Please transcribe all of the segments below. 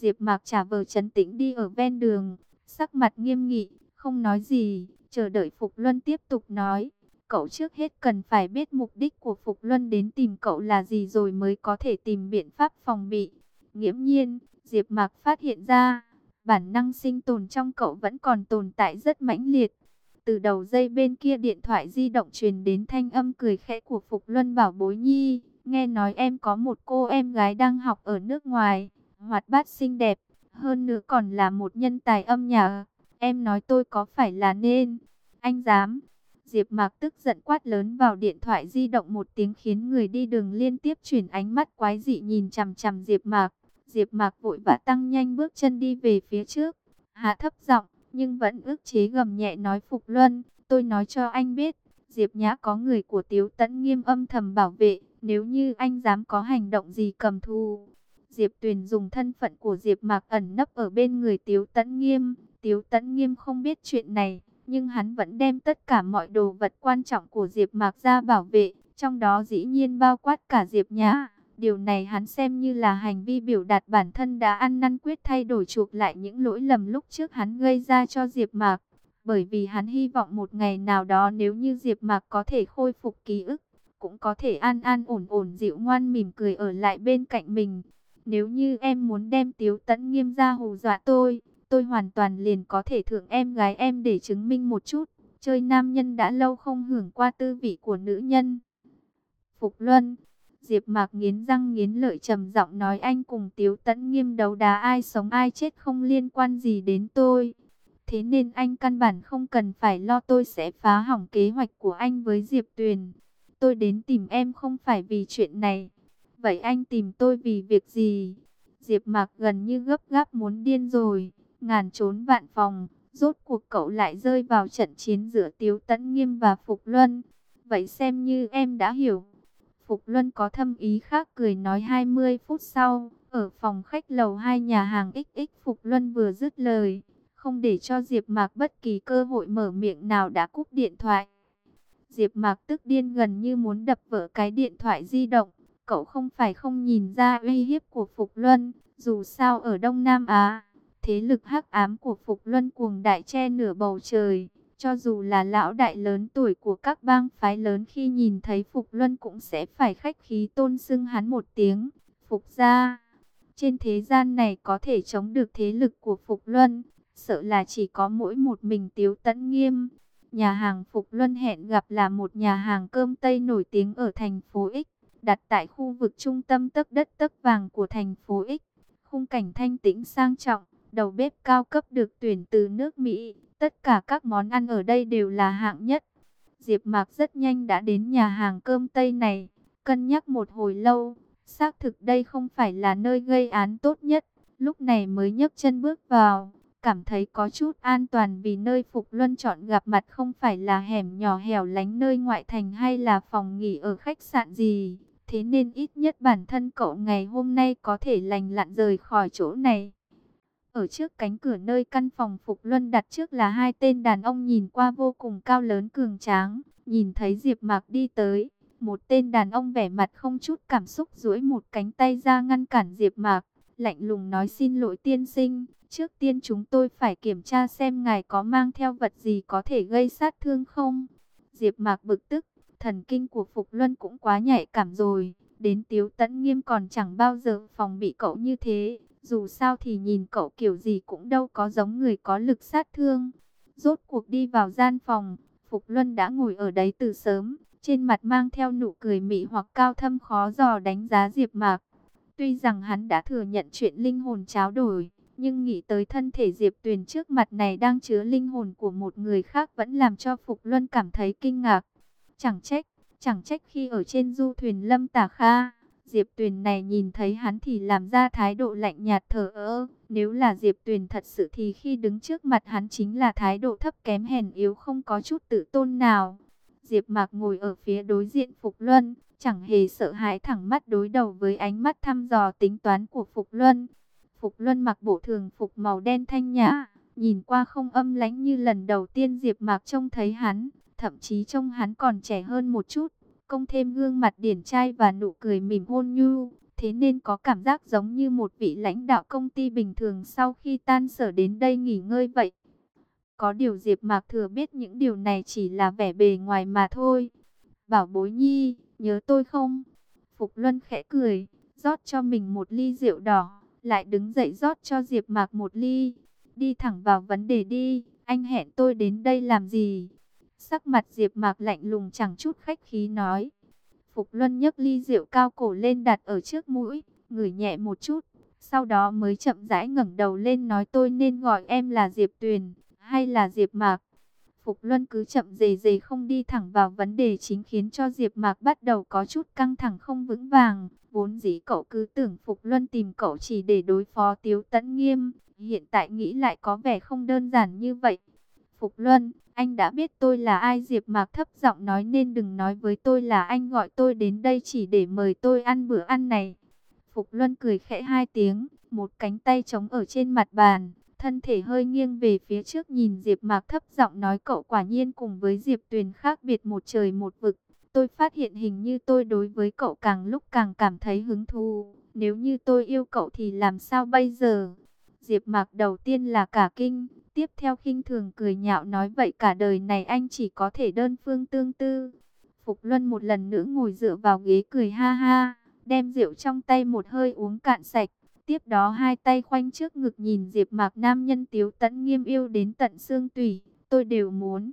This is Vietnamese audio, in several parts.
Diệp Mạc trả vờ trấn tĩnh đi ở ven đường, sắc mặt nghiêm nghị, không nói gì, chờ đợi Phục Luân tiếp tục nói. Cậu trước hết cần phải biết mục đích của Phục Luân đến tìm cậu là gì rồi mới có thể tìm biện pháp phòng bị. Nghiễm nhiên, Diệp Mạc phát hiện ra, bản năng sinh tồn trong cậu vẫn còn tồn tại rất mãnh liệt. Từ đầu dây bên kia điện thoại di động truyền đến thanh âm cười khẽ của Phục Luân bảo bối nhi. Nghe nói em có một cô em gái đang học ở nước ngoài, hoạt bát xinh đẹp, hơn nữa còn là một nhân tài âm nhạc. Em nói tôi có phải là nên, anh dám. Diệp Mạc tức giận quát lớn vào điện thoại di động một tiếng khiến người đi đường liên tiếp chuyển ánh mắt quái dị nhìn chằm chằm Diệp Mạc. Diệp Mạc vội vã tăng nhanh bước chân đi về phía trước, hạ thấp giọng, nhưng vẫn ức chế gầm nhẹ nói Phục Luân, tôi nói cho anh biết, Diệp Nhã có người của Tiếu Tấn Nghiêm âm thầm bảo vệ, nếu như anh dám có hành động gì cầm thù. Diệp Tuyền dùng thân phận của Diệp Mạc ẩn nấp ở bên người Tiếu Tấn Nghiêm, Tiếu Tấn Nghiêm không biết chuyện này, nhưng hắn vẫn đem tất cả mọi đồ vật quan trọng của Diệp Mạc ra bảo vệ, trong đó dĩ nhiên bao quát cả Diệp Nhã. Điều này hắn xem như là hành vi biểu đạt bản thân đã ăn năn quyết thay đổi chuộc lại những lỗi lầm lúc trước hắn gây ra cho Diệp Mạc. Bởi vì hắn hy vọng một ngày nào đó nếu như Diệp Mạc có thể khôi phục ký ức, cũng có thể an an ổn ổn dịu ngoan mỉm cười ở lại bên cạnh mình. Nếu như em muốn đem Tiếu Tấn Nghiêm ra hù dọa tôi, tôi hoàn toàn liền có thể thưởng em gái em để chứng minh một chút. Chơi nam nhân đã lâu không hưởng qua tư vị của nữ nhân. Phục Luân Diệp Mạc nghiến răng nghiến lợi trầm giọng nói anh cùng Tiếu Tấn Nghiêm đấu đá ai sống ai chết không liên quan gì đến tôi. Thế nên anh căn bản không cần phải lo tôi sẽ phá hỏng kế hoạch của anh với Diệp Tuyền. Tôi đến tìm em không phải vì chuyện này. Vậy anh tìm tôi vì việc gì? Diệp Mạc gần như gấp gáp muốn điên rồi, ngàn trốn vạn phòng, rốt cuộc cậu lại rơi vào trận chiến giữa Tiếu Tấn Nghiêm và Phục Luân. Vậy xem như em đã hiểu. Phục Luân có thâm ý khác cười nói 20 phút sau, ở phòng khách lầu 2 nhà hàng XX Phục Luân vừa dứt lời, không để cho Diệp Mạc bất kỳ cơ hội mở miệng nào đã cúp điện thoại. Diệp Mạc tức điên gần như muốn đập vỡ cái điện thoại di động, cậu không phải không nhìn ra uy hiếp của Phục Luân, dù sao ở Đông Nam Á, thế lực hắc ám của Phục Luân cuồng đại che nửa bầu trời. Cho dù là lão đại lớn tuổi của các bang phái lớn khi nhìn thấy Phục Luân cũng sẽ phải khách khí tôn xưng hắn một tiếng. Phục gia, trên thế gian này có thể chống được thế lực của Phục Luân, sợ là chỉ có mỗi một mình Tiếu Tấn Nghiêm. Nhà hàng Phục Luân hẹn gặp là một nhà hàng cơm Tây nổi tiếng ở thành phố X, đặt tại khu vực trung tâm tấc đất tấc vàng của thành phố X. Khung cảnh thanh tĩnh sang trọng, đầu bếp cao cấp được tuyển từ nước Mỹ, Tất cả các món ăn ở đây đều là hạng nhất. Diệp Mạc rất nhanh đã đến nhà hàng cơm Tây này, cân nhắc một hồi lâu, xác thực đây không phải là nơi gây án tốt nhất, lúc này mới nhấc chân bước vào, cảm thấy có chút an toàn vì nơi Phục Luân chọn gặp mặt không phải là hẻm nhỏ hẻo lánh nơi ngoại thành hay là phòng nghỉ ở khách sạn gì, thế nên ít nhất bản thân cậu ngày hôm nay có thể lành lặn rời khỏi chỗ này. Ở trước cánh cửa nơi căn phòng Phục Luân đặt trước là hai tên đàn ông nhìn qua vô cùng cao lớn cường tráng. Nhìn thấy Diệp Mạc đi tới, một tên đàn ông vẻ mặt không chút cảm xúc duỗi một cánh tay ra ngăn cản Diệp Mạc, lạnh lùng nói xin lỗi tiên sinh, trước tiên chúng tôi phải kiểm tra xem ngài có mang theo vật gì có thể gây sát thương không. Diệp Mạc bực tức, thần kinh của Phục Luân cũng quá nhạy cảm rồi, đến Tiếu Tấn Nghiêm còn chẳng bao giờ phòng bị cậu như thế, dù sao thì nhìn cậu kiểu gì cũng đâu có giống người có lực sát thương. Rốt cuộc đi vào gian phòng, Phục Luân đã ngồi ở đấy từ sớm, trên mặt mang theo nụ cười mị hoặc cao thâm khó dò đánh giá Diệp Mạc. Tuy rằng hắn đã thừa nhận chuyện linh hồn tráo đổi, nhưng nghĩ tới thân thể Diệp Tuyền trước mặt này đang chứa linh hồn của một người khác vẫn làm cho Phục Luân cảm thấy kinh ngạc. Chẳng trách, chẳng trách khi ở trên du thuyền Lâm Tả Kha, Diệp Tuyền này nhìn thấy hắn thì làm ra thái độ lạnh nhạt thờ ơ. Nếu là Diệp Tuyền thật sự thì khi đứng trước mặt hắn chính là thái độ thấp kém hèn yếu không có chút tự tôn nào. Diệp Mạc ngồi ở phía đối diện Phục Luân, chẳng hề sợ hãi thẳng mắt đối đầu với ánh mắt thăm dò tính toán của Phục Luân. Phục Luân mặc bộ thường phục màu đen thanh nhã, nhìn qua không âm lãnh như lần đầu tiên Diệp Mạc trông thấy hắn, thậm chí trông hắn còn trẻ hơn một chút công thêm gương mặt điển trai và nụ cười mỉm hôn nhu, thế nên có cảm giác giống như một vị lãnh đạo công ty bình thường sau khi tan sở đến đây nghỉ ngơi vậy. Có điều Diệp Mạc Thừa biết những điều này chỉ là vẻ bề ngoài mà thôi. Bảo bối nhi, nhớ tôi không? Phục Luân khẽ cười, rót cho mình một ly rượu đỏ, lại đứng dậy rót cho Diệp Mạc một ly. Đi thẳng vào vấn đề đi, anh hẹn tôi đến đây làm gì? Sắc mặt Diệp Mạc lạnh lùng chẳng chút khách khí nói. Phục Luân nhấc ly rượu cao cổ lên đặt ở trước mũi, ngửi nhẹ một chút, sau đó mới chậm rãi ngẩng đầu lên nói tôi nên gọi em là Diệp Tuyền, hay là Diệp Mạc. Phục Luân cứ chậm dề dề không đi thẳng vào vấn đề chính khiến cho Diệp Mạc bắt đầu có chút căng thẳng không vững vàng. Vốn dĩ cậu cứ tưởng Phục Luân tìm cậu chỉ để đối phó Tiếu Tấn Nghiêm, hiện tại nghĩ lại có vẻ không đơn giản như vậy. Phục Luân, anh đã biết tôi là ai Diệp Mạc thấp giọng nói nên đừng nói với tôi là anh gọi tôi đến đây chỉ để mời tôi ăn bữa ăn này. Phục Luân cười khẽ hai tiếng, một cánh tay chống ở trên mặt bàn, thân thể hơi nghiêng về phía trước nhìn Diệp Mạc thấp giọng nói cậu quả nhiên cùng với Diệp Tuyền khác biệt một trời một vực. Tôi phát hiện hình như tôi đối với cậu càng lúc càng cảm thấy hứng thú. Nếu như tôi yêu cậu thì làm sao bây giờ? Diệp Mạc đầu tiên là cả kinh, tiếp theo khinh thường cười nhạo nói vậy cả đời này anh chỉ có thể đơn phương tương tư. Phục Luân một lần nữa ngồi dựa vào ghế cười ha ha, đem rượu trong tay một hơi uống cạn sạch. Tiếp đó hai tay khoanh trước ngực nhìn Diệp Mạc nam nhân Tiếu tận Nghiêm yêu đến tận xương tủy, tôi đều muốn.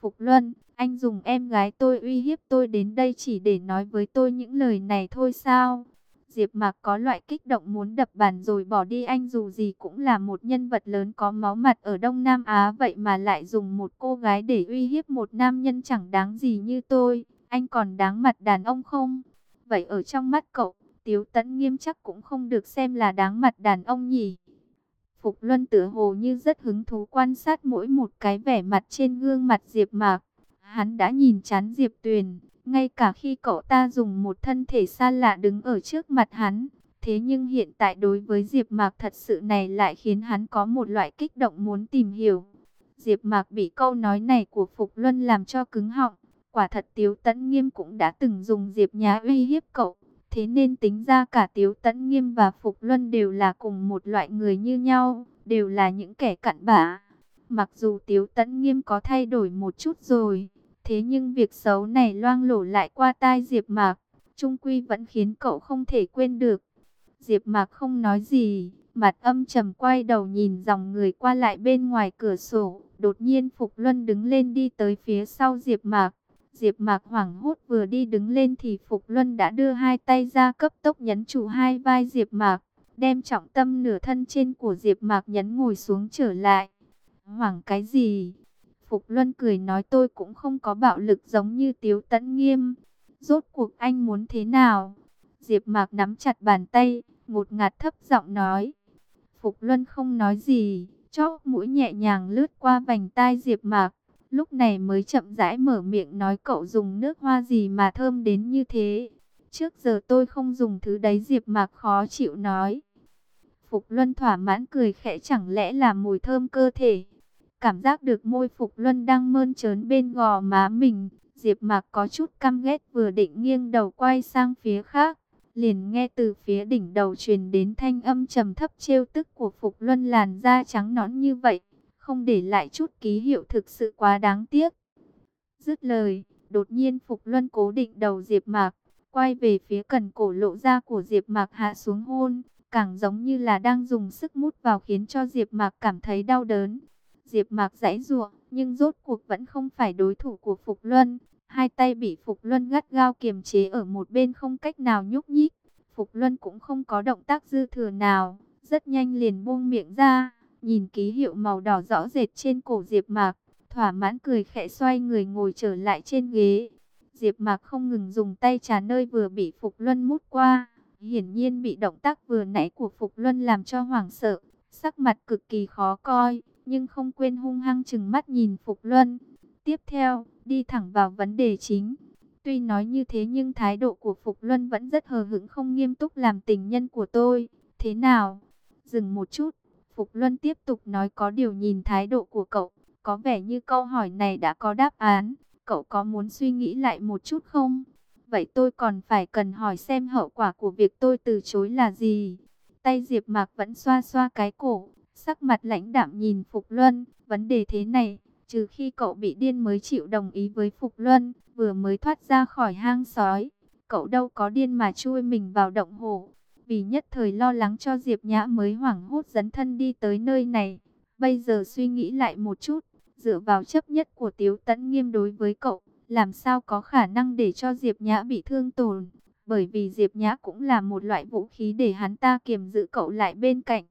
Phục Luân, anh dùng em gái tôi uy hiếp tôi đến đây chỉ để nói với tôi những lời này thôi sao? Diệp Mạc có loại kích động muốn đập bàn rồi bỏ đi anh dù gì cũng là một nhân vật lớn có máu mặt ở Đông Nam Á vậy mà lại dùng một cô gái để uy hiếp một nam nhân chẳng đáng gì như tôi, anh còn đáng mặt đàn ông không? Vậy ở trong mắt cậu, Tiếu Tấn Nghiêm chắc cũng không được xem là đáng mặt đàn ông nhỉ? Phục Luân tựa hồ như rất hứng thú quan sát mỗi một cái vẻ mặt trên gương mặt Diệp Mạc. Hắn đã nhìn chán Diệp Tuyền, ngay cả khi cậu ta dùng một thân thể xa lạ đứng ở trước mặt hắn. Thế nhưng hiện tại đối với Diệp Mạc thật sự này lại khiến hắn có một loại kích động muốn tìm hiểu. Diệp Mạc bị câu nói này của Phục Luân làm cho cứng họng. Quả thật Tiếu Tấn Nghiêm cũng đã từng dùng Diệp Nhã uy hiếp cậu. Thế nên tính ra cả Tiếu Tấn Nghiêm và Phục Luân đều là cùng một loại người như nhau, đều là những kẻ cặn bã. Mặc dù Tiếu Tấn Nghiêm có thay đổi một chút rồi, thế nhưng việc xấu này loang lổ lại qua tai Diệp Mạc, trung quy vẫn khiến cậu không thể quên được. Diệp Mạc không nói gì, mặt âm trầm quay đầu nhìn dòng người qua lại bên ngoài cửa sổ, đột nhiên Phục Luân đứng lên đi tới phía sau Diệp Mạc. Diệp Mạc hoảng hốt vừa đi đứng lên thì Phục Luân đã đưa hai tay ra cấp tốc nhấn trụ hai vai Diệp Mạc, đem trọng tâm nửa thân trên của Diệp Mạc nhấn ngồi xuống trở lại. Hoảng cái gì? Phục Luân cười nói tôi cũng không có bạo lực giống như Tiếu Tấn Nghiêm. Rốt cuộc anh muốn thế nào? Diệp Mạc nắm chặt bàn tay, ngột ngạt thấp giọng nói. Phục Luân không nói gì, chóp mũi nhẹ nhàng lướt qua vành tai Diệp Mạc. Lúc này mới chậm rãi mở miệng nói cậu dùng nước hoa gì mà thơm đến như thế. Trước giờ tôi không dùng thứ đấy Diệp Mạc khó chịu nói. Phục Luân thỏa mãn cười khẽ chẳng lẽ là mùi thơm cơ thể. Cảm giác được môi Phục Luân đang mơn trớn bên gò má mình. Diệp Mạc có chút căm ghét vừa định nghiêng đầu quay sang phía khác. Liền nghe từ phía đỉnh đầu truyền đến thanh âm trầm thấp trêu tức của Phục Luân làn da trắng nõn như vậy không để lại chút ký hiệu thực sự quá đáng tiếc. Dứt lời, đột nhiên Phục Luân cố định đầu Diệp Mạc, quay về phía cần cổ lộ ra của Diệp Mạc hạ xuống hôn, càng giống như là đang dùng sức mút vào khiến cho Diệp Mạc cảm thấy đau đớn. Diệp Mạc giãy giụa, nhưng rốt cuộc vẫn không phải đối thủ của Phục Luân, hai tay bị Phục Luân gắt gao kiềm chế ở một bên không cách nào nhúc nhích. Phục Luân cũng không có động tác dư thừa nào, rất nhanh liền buông miệng ra. Nhìn ký hiệu màu đỏ rõ rệt trên cổ Diệp Mạc, thỏa mãn cười khẽ xoay người ngồi trở lại trên ghế. Diệp Mạc không ngừng dùng tay trà nơi vừa bị Phục Luân mút qua, hiển nhiên bị động tác vừa nãy của Phục Luân làm cho hoảng sợ, sắc mặt cực kỳ khó coi, nhưng không quên hung hăng chừng mắt nhìn Phục Luân. Tiếp theo, đi thẳng vào vấn đề chính. Tuy nói như thế nhưng thái độ của Phục Luân vẫn rất hờ hững không nghiêm túc làm tình nhân của tôi. Thế nào? Dừng một chút, Phục Luân tiếp tục nói có điều nhìn thái độ của cậu, có vẻ như câu hỏi này đã có đáp án, cậu có muốn suy nghĩ lại một chút không? Vậy tôi còn phải cần hỏi xem hậu quả của việc tôi từ chối là gì? Tay Diệp Mạc vẫn xoa xoa cái cổ, sắc mặt lãnh đạm nhìn Phục Luân, vấn đề thế này, trừ khi cậu bị điên mới chịu đồng ý với Phục Luân, vừa mới thoát ra khỏi hang sói, cậu đâu có điên mà chui mình vào động hổ. Vì nhất thời lo lắng cho Diệp Nhã mới hoảng hốt dấn thân đi tới nơi này. Bây giờ suy nghĩ lại một chút, dựa vào chấp nhất của Tiếu Tấn Nghiêm đối với cậu, làm sao có khả năng để cho Diệp Nhã bị thương tổn. Bởi vì Diệp Nhã cũng là một loại vũ khí để hắn ta kiềm giữ cậu lại bên cạnh.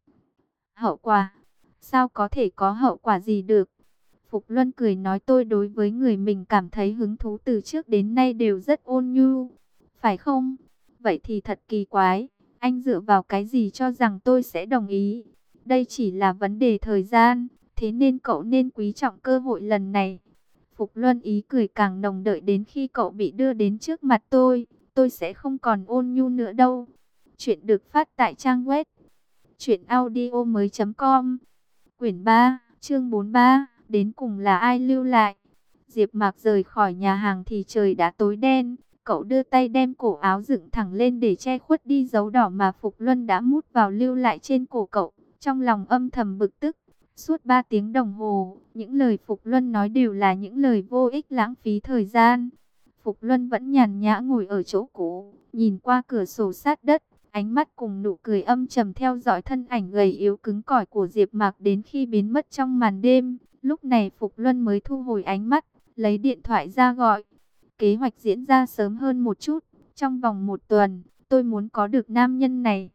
Hậu quả? Sao có thể có hậu quả gì được? Phục Luân cười nói tôi đối với người mình cảm thấy hứng thú từ trước đến nay đều rất ôn nhu. Phải không? Vậy thì thật kỳ quái. Anh dựa vào cái gì cho rằng tôi sẽ đồng ý? Đây chỉ là vấn đề thời gian. Thế nên cậu nên quý trọng cơ hội lần này. Phục Luân ý cười càng nồng đợi đến khi cậu bị đưa đến trước mặt tôi. Tôi sẽ không còn ôn nhu nữa đâu. Chuyện được phát tại trang web. Chuyện audio mới.com Quyển 3, chương 43 Đến cùng là ai lưu lại? Diệp Mạc rời khỏi nhà hàng thì trời đã tối đen. Cậu đưa tay đem cổ áo dựng thẳng lên để che khuất đi dấu đỏ mà Phục Luân đã mút vào lưu lại trên cổ cậu. Trong lòng âm thầm bực tức. Suốt 3 tiếng đồng hồ, những lời Phục Luân nói đều là những lời vô ích lãng phí thời gian. Phục Luân vẫn nhàn nhã ngồi ở chỗ cũ, nhìn qua cửa sổ sát đất, ánh mắt cùng nụ cười âm trầm theo dõi thân ảnh gầy yếu cứng cỏi của Diệp Mạc đến khi biến mất trong màn đêm. Lúc này Phục Luân mới thu hồi ánh mắt, lấy điện thoại ra gọi. Kế hoạch diễn ra sớm hơn một chút, trong vòng một tuần, tôi muốn có được nam nhân này.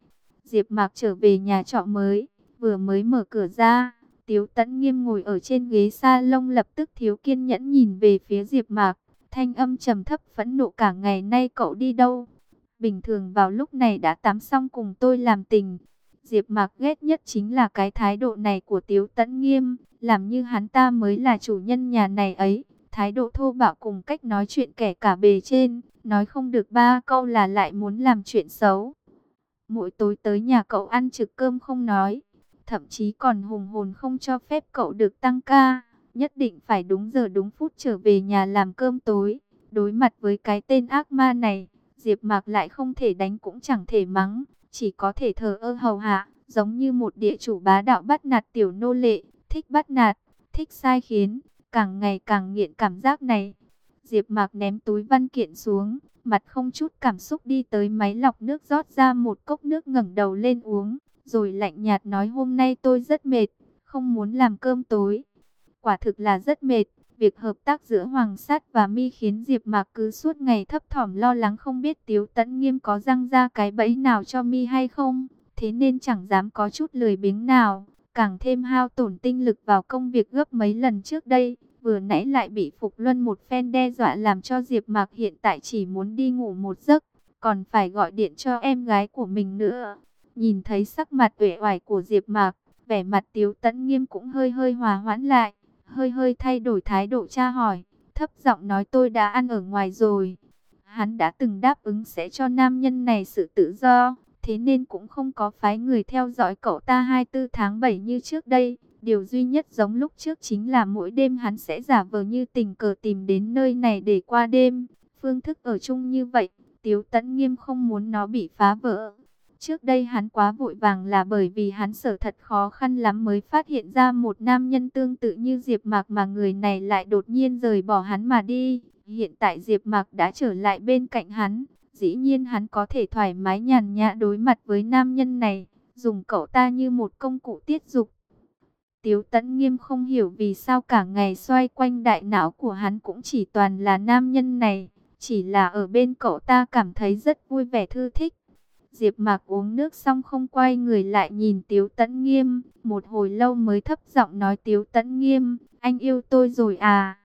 Diệp Mạc trở về nhà trọ mới, vừa mới mở cửa ra, Tiếu Tấn Nghiêm ngồi ở trên ghế salon lập tức thiếu kiên nhẫn nhìn về phía Diệp Mạc, thanh âm trầm thấp phẫn nộ cả ngày nay cậu đi đâu? Bình thường vào lúc này đã tắm xong cùng tôi làm tình. Diệp Mạc ghét nhất chính là cái thái độ này của Tiếu Tấn Nghiêm, làm như hắn ta mới là chủ nhân nhà này ấy. Thái độ thô bạo cùng cách nói chuyện kẻ cả bề trên, nói không được ba câu là lại muốn làm chuyện xấu. Mỗi tối tới nhà cậu ăn trực cơm không nói, thậm chí còn hùng hồn không cho phép cậu được tăng ca, nhất định phải đúng giờ đúng phút trở về nhà làm cơm tối. Đối mặt với cái tên ác ma này, Diệp Mạc lại không thể đánh cũng chẳng thể mắng, chỉ có thể thờ ơ hầu hạ, giống như một địa chủ bá đạo bắt nạt tiểu nô lệ, thích bắt nạt, thích sai khiến, càng ngày càng nghiện cảm giác này. Diệp Mạc ném túi văn kiện xuống, mặt không chút cảm xúc đi tới máy lọc nước rót ra một cốc nước ngẩng đầu lên uống, rồi lạnh nhạt nói hôm nay tôi rất mệt, không muốn làm cơm tối. Quả thực là rất mệt, việc hợp tác giữa Hoàng Sát và Mi khiến Diệp Mạc cứ suốt ngày thấp thỏm lo lắng không biết Tiếu Tấn Nghiêm có răng ra cái bẫy nào cho Mi hay không, thế nên chẳng dám có chút lười biếng nào, càng thêm hao tổn tinh lực vào công việc gấp mấy lần trước đây. Vừa nãy lại bị Phục Luân một phen đe dọa làm cho Diệp Mạc hiện tại chỉ muốn đi ngủ một giấc, còn phải gọi điện cho em gái của mình nữa. Nhìn thấy sắc mặt uể oải của Diệp Mạc, vẻ mặt Tiếu Tấn Nghiêm cũng hơi hơi hòa hoãn lại, hơi hơi thay đổi thái độ tra hỏi, thấp giọng nói tôi đã ăn ở ngoài rồi. Hắn đã từng đáp ứng sẽ cho nam nhân này sự tự do, thế nên cũng không có phái người theo dõi cậu ta 24 tháng 7 như trước đây. Điều duy nhất giống lúc trước chính là mỗi đêm hắn sẽ giả vờ như tình cờ tìm đến nơi này để qua đêm. Phương thức ở chung như vậy, Tiếu Tấn Nghiêm không muốn nó bị phá vỡ. Trước đây hắn quá vội vàng là bởi vì hắn sở thật khó khăn lắm mới phát hiện ra một nam nhân tương tự như Diệp Mạc mà người này lại đột nhiên rời bỏ hắn mà đi. Hiện tại Diệp Mạc đã trở lại bên cạnh hắn, dĩ nhiên hắn có thể thoải mái nhàn nhã đối mặt với nam nhân này, dùng cậu ta như một công cụ tiết dục. Tiếu Tấn Nghiêm không hiểu vì sao cả ngày xoay quanh đại não của hắn cũng chỉ toàn là nam nhân này, chỉ là ở bên cậu ta cảm thấy rất vui vẻ thư thích. Diệp Mạc uống nước xong không quay người lại nhìn Tiếu Tấn Nghiêm, một hồi lâu mới thấp giọng nói Tiếu Tấn Nghiêm, anh yêu tôi rồi à?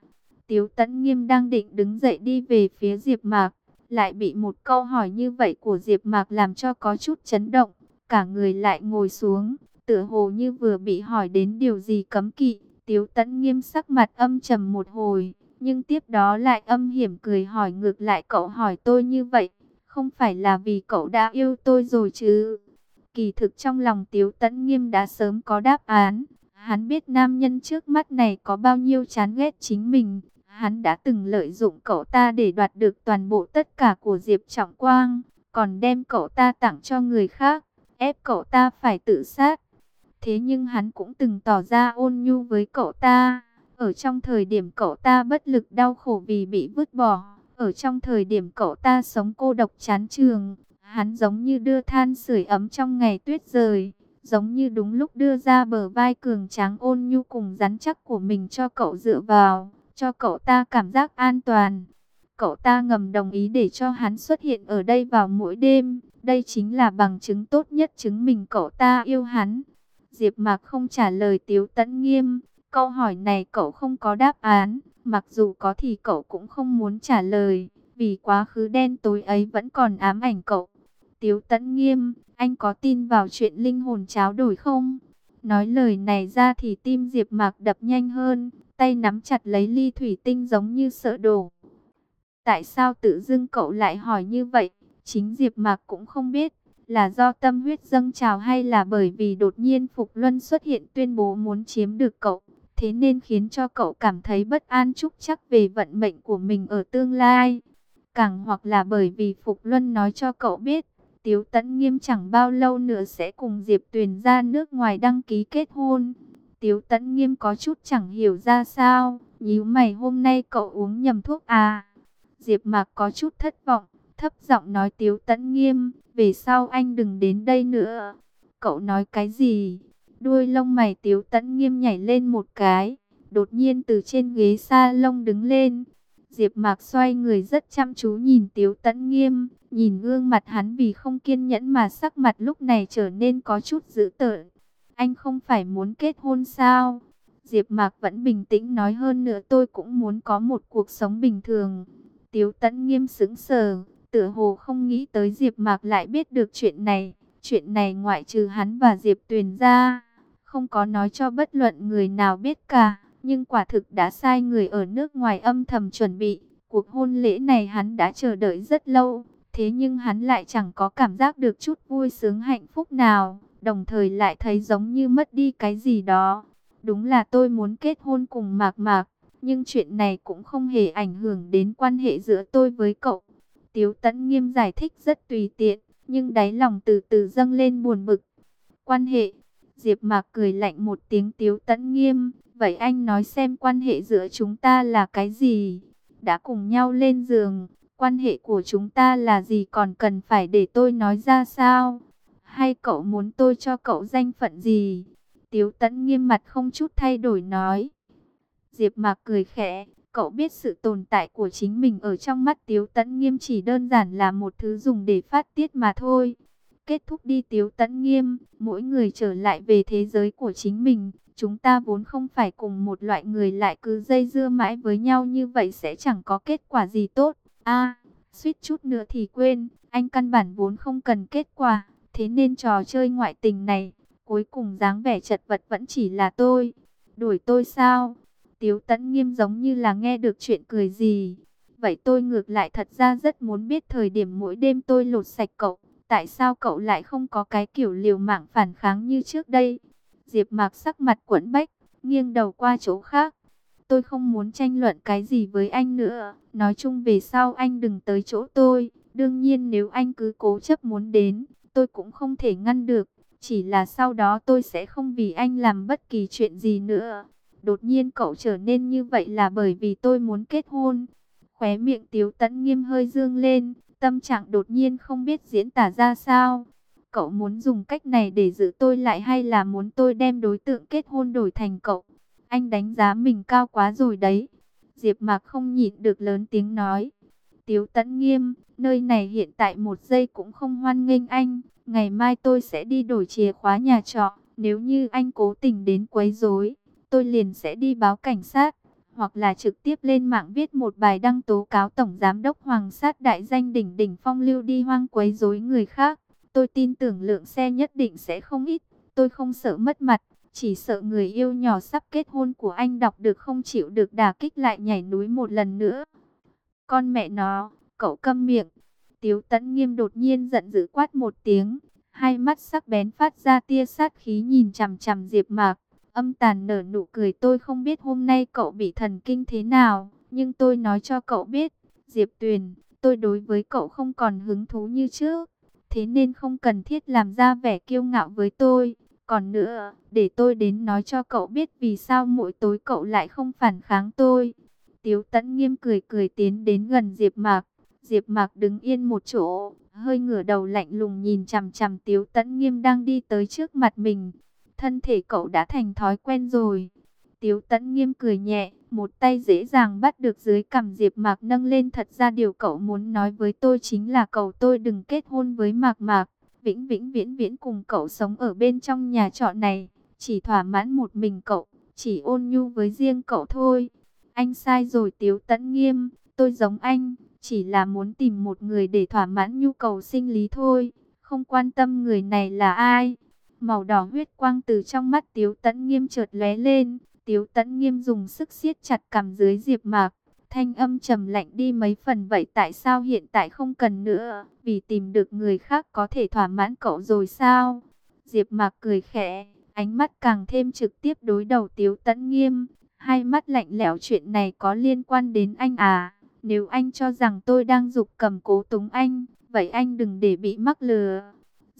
Tiếu Tấn Nghiêm đang định đứng dậy đi về phía Diệp Mạc, lại bị một câu hỏi như vậy của Diệp Mạc làm cho có chút chấn động, cả người lại ngồi xuống, tựa hồ như vừa bị hỏi đến điều gì cấm kỵ. Tiếu Tấn Nghiêm sắc mặt âm trầm một hồi, nhưng tiếp đó lại âm hiểm cười hỏi ngược lại cậu hỏi tôi như vậy, không phải là vì cậu đã yêu tôi rồi chứ? Kỳ thực trong lòng Tiếu Tấn Nghiêm đã sớm có đáp án. Hắn biết nam nhân trước mắt này có bao nhiêu chán ghét chính mình. Hắn đã từng lợi dụng cậu ta để đoạt được toàn bộ tất cả của Diệp Trọng Quang, còn đem cậu ta tặng cho người khác, ép cậu ta phải tự sát. Thế nhưng hắn cũng từng tỏ ra ôn nhu với cậu ta. Ở trong thời điểm cậu ta bất lực đau khổ vì bị vứt bỏ, ở trong thời điểm cậu ta sống cô độc chán trường, hắn giống như đưa than sưởi ấm trong ngày tuyết rời, giống như đúng lúc đưa ra bờ vai cường tráng ôn nhu cùng rắn chắc của mình cho cậu dựa vào, cho cậu ta cảm giác an toàn. Cậu ta ngầm đồng ý để cho hắn xuất hiện ở đây vào mỗi đêm, đây chính là bằng chứng tốt nhất chứng minh cậu ta yêu hắn. Diệp Mạc không trả lời Tiếu Tấn Nghiêm, câu hỏi này cậu không có đáp án, mặc dù có thì cậu cũng không muốn trả lời, vì quá khứ đen tối ấy vẫn còn ám ảnh cậu. Tiếu Tấn Nghiêm, anh có tin vào chuyện linh hồn cháo đổi không? Nói lời này ra thì tim Diệp Mạc đập nhanh hơn, tay nắm chặt lấy ly thủy tinh giống như sợ đổ. Tại sao tự dưng cậu lại hỏi như vậy? Chính Diệp Mạc cũng không biết là do tâm huyết dâng trào hay là bởi vì đột nhiên Phục Luân xuất hiện tuyên bố muốn chiếm được cậu, thế nên khiến cho cậu cảm thấy bất an chúc chắc về vận mệnh của mình ở tương lai. Càng hoặc là bởi vì Phục Luân nói cho cậu biết, Tiếu Tấn Nghiêm chẳng bao lâu nữa sẽ cùng Diệp Tuyền ra nước ngoài đăng ký kết hôn. Tiếu Tấn Nghiêm có chút chẳng hiểu ra sao, nhíu mày hôm nay cậu uống nhầm thuốc à. Diệp Mạc có chút thất vọng, thấp giọng nói Tiếu Tấn Nghiêm, về sau anh đừng đến đây nữa. Cậu nói cái gì? Đuôi lông mày Tiếu tẫn Nghiêm nhảy lên một cái, đột nhiên từ trên ghế sa lông đứng lên. Diệp Mạc xoay người rất chăm chú nhìn Tiếu Tấn Nghiêm, nhìn gương mặt hắn vì không kiên nhẫn mà sắc mặt lúc này trở nên có chút dữ tợn. Anh không phải muốn kết hôn sao? Diệp Mạc vẫn bình tĩnh nói hơn nữa tôi cũng muốn có một cuộc sống bình thường. Tiếu Tấn Nghiêm sững sờ, tựa hồ không nghĩ tới Diệp Mạc lại biết được chuyện này. Chuyện này ngoại trừ hắn và Diệp Tuyền ra, không có nói cho bất luận người nào biết cả. Nhưng quả thực đã sai người ở nước ngoài âm thầm chuẩn bị. Cuộc hôn lễ này hắn đã chờ đợi rất lâu. Thế nhưng hắn lại chẳng có cảm giác được chút vui sướng hạnh phúc nào. Đồng thời lại thấy giống như mất đi cái gì đó. Đúng là tôi muốn kết hôn cùng Mạc Mạc. Nhưng chuyện này cũng không hề ảnh hưởng đến quan hệ giữa tôi với cậu. Tiếu Tấn Nghiêm giải thích rất tùy tiện, nhưng đáy lòng từ từ dâng lên buồn bực. Quan hệ, Diệp Mạc cười lạnh một tiếng Tiếu Tấn Nghiêm, vậy anh nói xem quan hệ giữa chúng ta là cái gì? Đã cùng nhau lên giường, quan hệ của chúng ta là gì còn cần phải để tôi nói ra sao? Hay cậu muốn tôi cho cậu danh phận gì? Tiếu Tấn Nghiêm mặt không chút thay đổi nói. Diệp Mạc cười khẽ, cậu biết sự tồn tại của chính mình ở trong mắt Tiếu Tấn Nghiêm chỉ đơn giản là một thứ dùng để phát tiết mà thôi. Kết thúc đi Tiếu Tấn Nghiêm, mỗi người trở lại về thế giới của chính mình. Chúng ta vốn không phải cùng một loại người lại cứ dây dưa mãi với nhau như vậy sẽ chẳng có kết quả gì tốt. a suýt chút nữa thì quên, anh căn bản vốn không cần kết quả. Thế nên trò chơi ngoại tình này, cuối cùng dáng vẻ chật vật vẫn chỉ là tôi. Đuổi tôi sao? Tiếu tẫn nghiêm giống như là nghe được chuyện cười gì. Vậy tôi ngược lại thật ra rất muốn biết thời điểm mỗi đêm tôi lột sạch cậu. Tại sao cậu lại không có cái kiểu liều mạng phản kháng như trước đây? Diệp mạc sắc mặt quẫn bách, nghiêng đầu qua chỗ khác. Tôi không muốn tranh luận cái gì với anh nữa. Nói chung về sau anh đừng tới chỗ tôi. Đương nhiên nếu anh cứ cố chấp muốn đến, tôi cũng không thể ngăn được. Chỉ là sau đó tôi sẽ không vì anh làm bất kỳ chuyện gì nữa. Đột nhiên cậu trở nên như vậy là bởi vì tôi muốn kết hôn. Khóe miệng Tiếu Tấn Nghiêm hơi dương lên, tâm trạng đột nhiên không biết diễn tả ra sao. Cậu muốn dùng cách này để giữ tôi lại hay là muốn tôi đem đối tượng kết hôn đổi thành cậu? Anh đánh giá mình cao quá rồi đấy. Diệp Mạc không nhịn được lớn tiếng nói. Tiếu Tấn Nghiêm, nơi này hiện tại một giây cũng không hoan nghênh anh. Ngày mai tôi sẽ đi đổi chìa khóa nhà trọ. Nếu như anh cố tình đến quấy rối, tôi liền sẽ đi báo cảnh sát, hoặc là trực tiếp lên mạng viết một bài đăng tố cáo Tổng Giám đốc Hoàng sát đại danh đỉnh đỉnh phong lưu đi hoang quấy rối người khác. Tôi tin tưởng lượng xe nhất định sẽ không ít, tôi không sợ mất mặt, chỉ sợ người yêu nhỏ sắp kết hôn của anh đọc được không chịu được đả kích lại nhảy núi một lần nữa. Con mẹ nó, cậu câm miệng. Tiếu tẫn nghiêm đột nhiên giận dữ quát một tiếng, hai mắt sắc bén phát ra tia sát khí nhìn chằm chằm Diệp Mạc âm tàn nở nụ cười tôi không biết hôm nay cậu bị thần kinh thế nào, Nhưng tôi nói cho cậu biết, Diệp Tuyền, tôi đối với cậu không còn hứng thú như trước. Thế nên không cần thiết làm ra vẻ kiêu ngạo với tôi. Còn nữa, để tôi đến nói cho cậu biết vì sao mỗi tối cậu lại không phản kháng tôi. Tiếu tẫn nghiêm cười cười tiến đến gần Diệp Mạc. Diệp Mạc đứng yên một chỗ, hơi ngửa đầu lạnh lùng nhìn chằm chằm Tiếu Tẫn Nghiêm đang đi tới trước mặt mình. Thân thể cậu đã thành thói quen rồi. Tiếu Tấn Nghiêm cười nhẹ, một tay dễ dàng bắt được dưới cằm Diệp Mạc nâng lên, thật ra điều cậu muốn nói với tôi chính là cầu tôi đừng kết hôn với Mạc Mạc, vĩnh vĩnh viễn viễn cùng cậu sống ở bên trong nhà trọ này, chỉ thỏa mãn một mình cậu, chỉ ôn nhu với riêng cậu thôi. Anh sai rồi Tiếu Tấn Nghiêm, tôi giống anh, chỉ là muốn tìm một người để thỏa mãn nhu cầu sinh lý thôi, không quan tâm người này là ai. Màu đỏ huyết quang từ trong mắt Tiếu Tấn Nghiêm chợt lóe lên, Tiếu Tấn Nghiêm dùng sức siết chặt cằm dưới Diệp Mạc, thanh âm trầm lạnh đi mấy phần vậy tại sao hiện tại không cần nữa, vì tìm được người khác có thể thỏa mãn cậu rồi sao? Diệp Mạc cười khẽ, ánh mắt càng thêm trực tiếp đối đầu Tiếu Tấn Nghiêm, hai mắt lạnh lẽo chuyện này có liên quan đến anh à? Nếu anh cho rằng tôi đang dục cầm cố túng anh, vậy anh đừng để bị mắc lừa.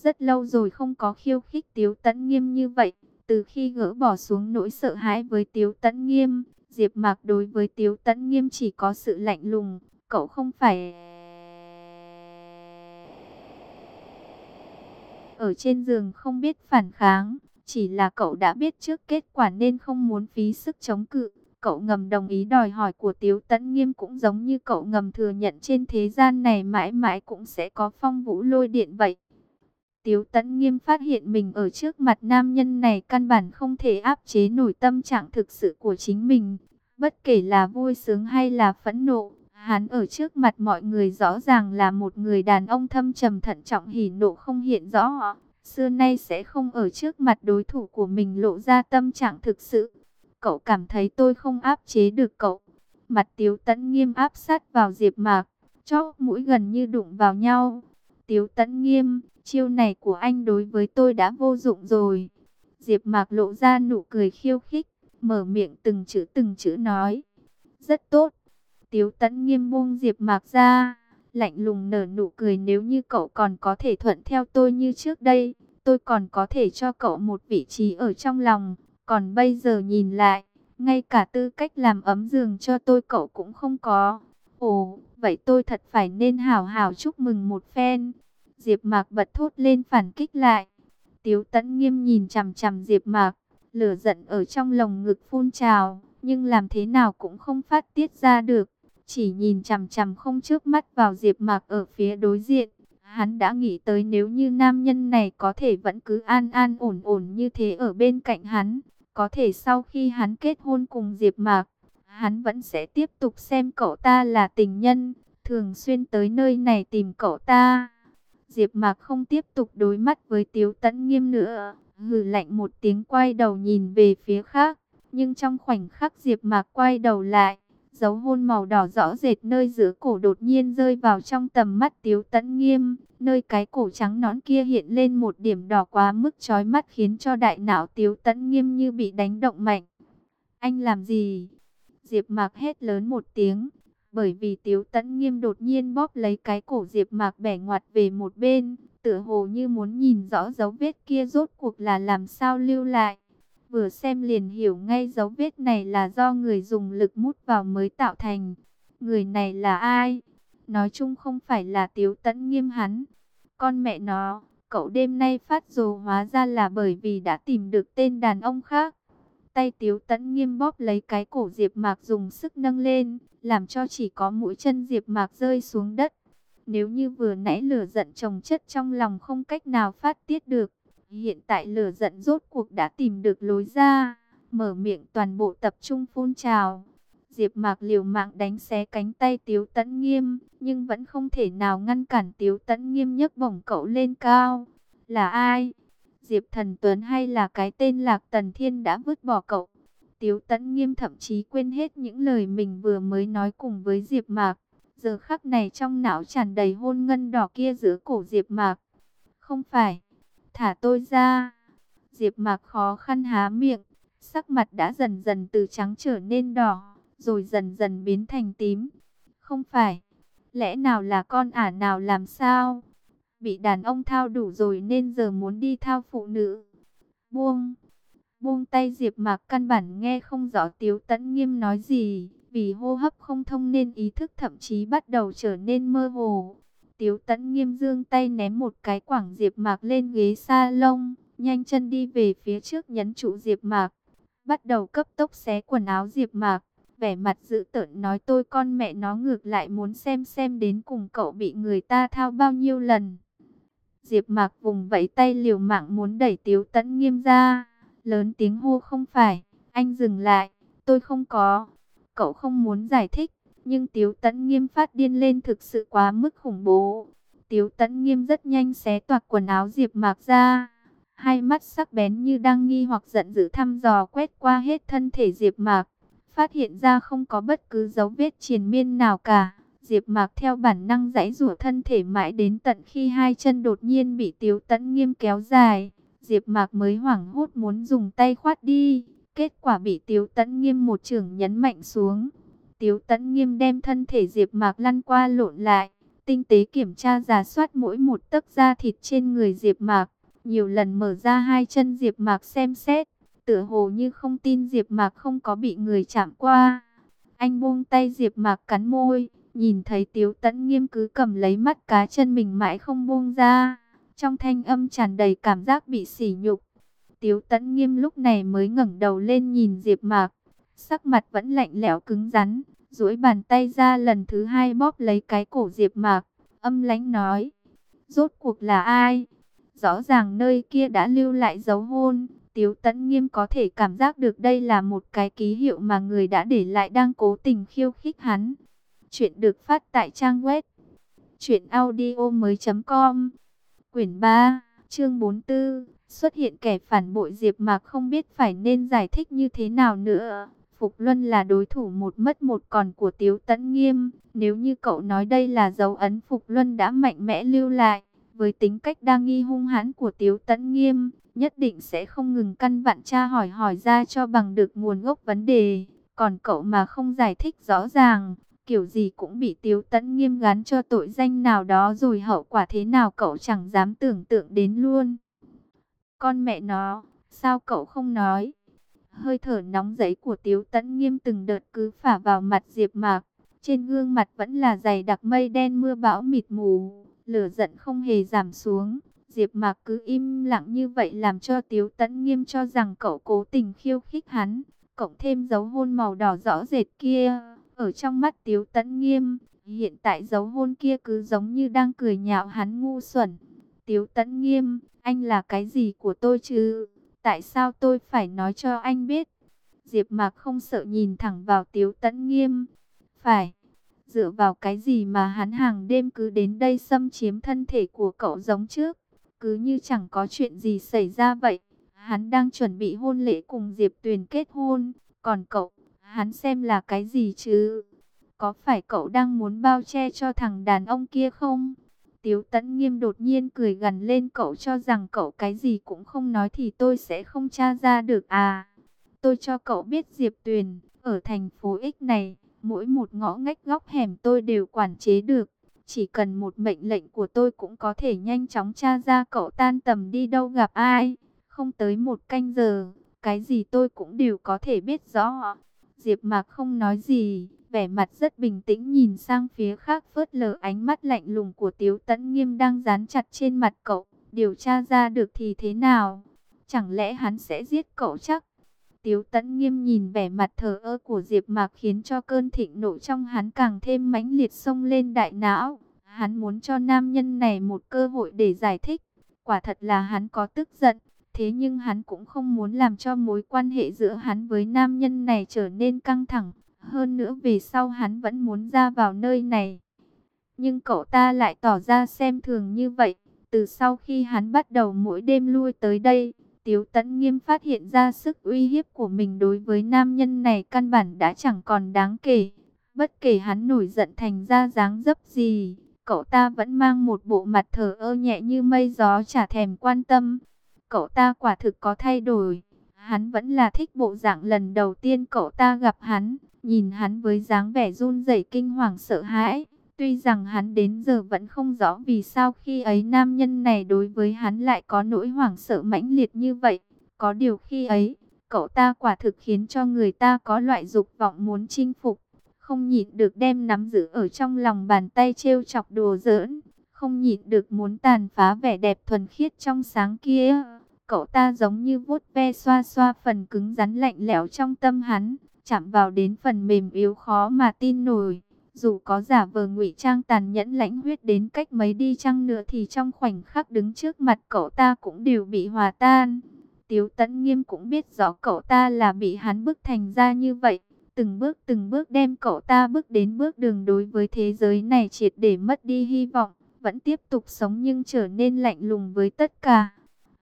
Rất lâu rồi không có khiêu khích Tiếu Tấn Nghiêm như vậy. Từ khi gỡ bỏ xuống nỗi sợ hãi với Tiếu Tấn Nghiêm, Diệp Mạc đối với Tiếu Tấn Nghiêm chỉ có sự lạnh lùng. Cậu không phải... Ở trên giường không biết phản kháng, chỉ là cậu đã biết trước kết quả nên không muốn phí sức chống cự. Cậu ngầm đồng ý đòi hỏi của Tiếu Tấn Nghiêm cũng giống như cậu ngầm thừa nhận trên thế gian này mãi mãi cũng sẽ có phong vũ lôi điện vậy. Tiếu Tẫn Nghiêm phát hiện mình ở trước mặt nam nhân này căn bản không thể áp chế nổi tâm trạng thực sự của chính mình. Bất kể là vui sướng hay là phẫn nộ, hắn ở trước mặt mọi người rõ ràng là một người đàn ông thâm trầm thận trọng hỉ nộ không hiện rõ. Xưa nay sẽ không ở trước mặt đối thủ của mình lộ ra tâm trạng thực sự cậu cảm thấy tôi không áp chế được cậu. Mặt Tiếu Tẫn Nghiêm áp sát vào Diệp Mạc, chóp mũi gần như đụng vào nhau. Tiếu Tẫn Nghiêm, chiêu này của anh đối với tôi đã vô dụng rồi. Diệp Mạc lộ ra nụ cười khiêu khích, mở miệng từng chữ từng chữ nói. Rất tốt. Tiếu Tấn Nghiêm buông Diệp Mạc ra, lạnh lùng nở nụ cười nếu như cậu còn có thể thuận theo tôi như trước đây, tôi còn có thể cho cậu một vị trí ở trong lòng. Còn bây giờ nhìn lại, ngay cả tư cách làm ấm giường cho tôi cậu cũng không có. Ồ, vậy tôi thật phải nên hào hào chúc mừng một phen. Diệp Mạc bật thốt lên phản kích lại. Tiếu Tấn Nghiêm nhìn chằm chằm Diệp Mạc, lửa giận ở trong lồng ngực phun trào, nhưng làm thế nào cũng không phát tiết ra được, chỉ nhìn chằm chằm không chớp mắt vào Diệp Mạc ở phía đối diện. Hắn đã nghĩ tới nếu như nam nhân này có thể vẫn cứ an an ổn ổn như thế ở bên cạnh hắn, có thể sau khi hắn kết hôn cùng Diệp Mạc, hắn vẫn sẽ tiếp tục xem cậu ta là tình nhân, thường xuyên tới nơi này tìm cậu ta. Diệp Mạc không tiếp tục đối mắt với Tiếu Tấn Nghiêm nữa, hừ lạnh một tiếng quay đầu nhìn về phía khác, nhưng trong khoảnh khắc Diệp Mạc quay đầu lại, dấu hôn màu đỏ rõ rệt nơi giữa cổ đột nhiên rơi vào trong tầm mắt Tiếu Tấn Nghiêm, nơi cái cổ trắng nõn kia hiện lên một điểm đỏ quá mức chói mắt khiến cho đại não Tiếu Tấn Nghiêm như bị đánh động mạnh. Anh làm gì? Diệp Mạc hét lớn một tiếng, bởi vì Tiếu Tấn Nghiêm đột nhiên bóp lấy cái cổ Diệp Mạc bẻ ngoặt về một bên, tựa hồ như muốn nhìn rõ dấu vết kia rốt cuộc là làm sao lưu lại. Vừa xem liền hiểu ngay dấu vết này là do người dùng lực mút vào mới tạo thành. Người này là ai? Nói chung không phải là Tiếu Tấn Nghiêm hắn. Con mẹ nó, cậu đêm nay phát rồ hóa ra là bởi vì đã tìm được tên đàn ông khác. Tay Tiếu Tấn Nghiêm bóp lấy cái cổ Diệp Mạc dùng sức nâng lên, làm cho chỉ có mũi chân Diệp Mạc rơi xuống đất. Nếu như vừa nãy lửa giận chồng chất trong lòng không cách nào phát tiết được, Hiện tại lửa giận rốt cuộc đã tìm được lối ra, mở miệng toàn bộ tập trung phun trào. Diệp Mạc liều mạng đánh xé cánh tay Tiếu Tấn Nghiêm, nhưng vẫn không thể nào ngăn cản Tiếu Tấn Nghiêm nhấc bổng cậu lên cao. Là ai? Diệp Thần Tuấn hay là cái tên Lạc Tần Thiên đã vứt bỏ cậu? Tiếu Tấn Nghiêm thậm chí quên hết những lời mình vừa mới nói cùng với Diệp Mạc. Giờ khắc này trong não tràn đầy hôn ngân đỏ kia giữa cổ Diệp Mạc. Không phải thả tôi ra. Diệp Mạc khó khăn há miệng, sắc mặt đã dần dần từ trắng trở nên đỏ, rồi dần dần biến thành tím. Không phải, lẽ nào là con ả nào làm sao? Bị đàn ông thao đủ rồi nên giờ muốn đi thao phụ nữ. Buông, buông tay Diệp Mạc căn bản nghe không rõ Tiếu Tấn Nghiêm nói gì, vì hô hấp không thông nên ý thức thậm chí bắt đầu trở nên mơ hồ. Tiếu Tấn Nghiêm dương tay ném một cái quảng Diệp Mạc lên ghế sa lông, nhanh chân đi về phía trước nhấn trụ Diệp Mạc, bắt đầu cấp tốc xé quần áo Diệp Mạc, vẻ mặt dữ tợn nói tôi con mẹ nó ngược lại muốn xem xem đến cùng cậu bị người ta thao bao nhiêu lần. Diệp Mạc vùng vẫy tay liều mạng muốn đẩy Tiếu Tấn Nghiêm ra, lớn tiếng hô không phải, anh dừng lại, tôi không có. Cậu không muốn giải thích, nhưng Tiếu Tấn Nghiêm phát điên lên thực sự quá mức khủng bố. Tiếu Tấn Nghiêm rất nhanh xé toạc quần áo Diệp Mạc ra, hai mắt sắc bén như đang nghi hoặc giận dữ thăm dò quét qua hết thân thể Diệp Mạc, phát hiện ra không có bất cứ dấu vết triền miên nào cả. Diệp Mạc theo bản năng giãy giụa thân thể mãi đến tận khi hai chân đột nhiên bị Tiếu Tấn Nghiêm kéo dài, Diệp Mạc mới hoảng hốt muốn dùng tay khoát đi, kết quả bị Tiếu Tấn Nghiêm một chưởng nhấn mạnh xuống. Tiếu Tấn Nghiêm đem thân thể Diệp Mạc lăn qua lộn lại, tinh tế kiểm tra giả soát mỗi một tấc da thịt trên người Diệp Mạc, nhiều lần mở ra hai chân Diệp Mạc xem xét, tựa hồ như không tin Diệp Mạc không có bị người chạm qua. Anh buông tay Diệp Mạc cắn môi, nhìn thấy Tiếu Tấn Nghiêm cứ cầm lấy mắt cá chân mình mãi không buông ra, trong thanh âm tràn đầy cảm giác bị sỉ nhục. Tiếu Tấn Nghiêm lúc này mới ngẩng đầu lên nhìn Diệp Mạc, sắc mặt vẫn lạnh lẽo cứng rắn, duỗi bàn tay ra lần thứ hai bóp lấy cái cổ Diệp Mạc, âm lãnh nói: "Rốt cuộc là ai?" Rõ ràng nơi kia đã lưu lại dấu hôn, Tiếu Tấn Nghiêm có thể cảm giác được đây là một cái ký hiệu mà người đã để lại đang cố tình khiêu khích hắn. Chuyện được phát tại trang web truyệnaudiomoi.com. Quyển 3, chương 44, xuất hiện kẻ phản bội Diệp Mạc không biết phải nên giải thích như thế nào nữa. Phục Luân là đối thủ một mất một còn của Tiếu Tấn Nghiêm, nếu như cậu nói đây là dấu ấn Phục Luân đã mạnh mẽ lưu lại, với tính cách đa nghi hung hãn của Tiếu Tấn Nghiêm, nhất định sẽ không ngừng căn vặn tra hỏi hỏi ra cho bằng được nguồn gốc vấn đề. Còn cậu mà không giải thích rõ ràng, kiểu gì cũng bị Tiếu Tấn Nghiêm gắn cho tội danh nào đó rồi hậu quả thế nào cậu chẳng dám tưởng tượng đến luôn. Con mẹ nó, sao cậu không nói? Hơi thở nóng giấy của Tiếu Tấn Nghiêm từng đợt cứ phả vào mặt Diệp Mạc, trên gương mặt vẫn là dày đặc mây đen mưa bão mịt mù, lửa giận không hề giảm xuống. Diệp Mạc cứ im lặng như vậy làm cho Tiếu Tấn Nghiêm cho rằng cậu cố tình khiêu khích hắn, cộng thêm dấu hôn màu đỏ rõ rệt kia, ở trong mắt Tiếu Tấn Nghiêm, hiện tại dấu hôn kia cứ giống như đang cười nhạo hắn ngu xuẩn. Tiếu Tấn Nghiêm, anh là cái gì của tôi chứ? Tại sao tôi phải nói cho anh biết? Diệp Mạc không sợ nhìn thẳng vào Tiếu Tấn Nghiêm. Phải, dựa vào cái gì mà hắn hàng đêm cứ đến đây xâm chiếm thân thể của cậu giống trước? Cứ như chẳng có chuyện gì xảy ra vậy. Hắn đang chuẩn bị hôn lễ cùng Diệp Tuyền kết hôn, còn cậu, hắn xem là cái gì chứ? Có phải cậu đang muốn bao che cho thằng đàn ông kia không? Tiếu Tấn Nghiêm đột nhiên cười gần lên cậu cho rằng cậu cái gì cũng không nói thì tôi sẽ không tra ra được à. Tôi cho cậu biết Diệp Tuyền, ở thành phố X này, mỗi một ngõ ngách góc hẻm tôi đều quản chế được. Chỉ cần một mệnh lệnh của tôi cũng có thể nhanh chóng tra ra cậu tan tầm đi đâu gặp ai. Không tới một canh giờ, cái gì tôi cũng đều có thể biết rõ. Diệp Mạc không nói gì, vẻ mặt rất bình tĩnh nhìn sang phía khác phớt lờ ánh mắt lạnh lùng của Tiếu Tấn Nghiêm đang dán chặt trên mặt cậu. Điều tra ra được thì thế nào? Chẳng lẽ hắn sẽ giết cậu chắc? Tiếu Tấn Nghiêm nhìn vẻ mặt thờ ơ của Diệp Mạc khiến cho cơn thịnh nộ trong hắn càng thêm mãnh liệt xông lên đại não. Hắn muốn cho nam nhân này một cơ hội để giải thích. Quả thật là hắn có tức giận, thế nhưng hắn cũng không muốn làm cho mối quan hệ giữa hắn với nam nhân này trở nên căng thẳng. Hơn nữa về sau hắn vẫn muốn ra vào nơi này. Nhưng cậu ta lại tỏ ra xem thường như vậy. Từ sau khi hắn bắt đầu mỗi đêm lui tới đây, Tiếu Tấn Nghiêm phát hiện ra sức uy hiếp của mình đối với nam nhân này căn bản đã chẳng còn đáng kể. Bất kể hắn nổi giận thành ra dáng dấp gì, cậu ta vẫn mang một bộ mặt thờ ơ nhẹ như mây gió chả thèm quan tâm. Cậu ta quả thực có thay đổi, hắn vẫn là thích bộ dạng lần đầu tiên cậu ta gặp hắn, nhìn hắn với dáng vẻ run rẩy kinh hoàng sợ hãi. Tuy rằng hắn đến giờ vẫn không rõ vì sao khi ấy nam nhân này đối với hắn lại có nỗi hoảng sợ mãnh liệt như vậy. Có điều khi ấy, cậu ta quả thực khiến cho người ta có loại dục vọng muốn chinh phục. Không nhịn được đem nắm giữ ở trong lòng bàn tay trêu chọc đùa giỡn. Không nhịn được muốn tàn phá vẻ đẹp thuần khiết trong sáng kia. Cậu ta giống như vuốt ve xoa xoa phần cứng rắn lạnh lẽo trong tâm hắn. Chạm vào đến phần mềm yếu khó mà tin nổi. Dù có giả vờ ngụy trang tàn nhẫn lãnh huyết đến cách mấy đi chăng nữa thì trong khoảnh khắc đứng trước mặt cậu ta cũng đều bị hòa tan. Tiếu Tấn nghiêm cũng biết rõ cậu ta là bị hắn bức thành ra như vậy. Từng bước từng bước đem cậu ta bước đến bước đường đối với thế giới này triệt để mất đi hy vọng. Vẫn tiếp tục sống nhưng trở nên lạnh lùng với tất cả.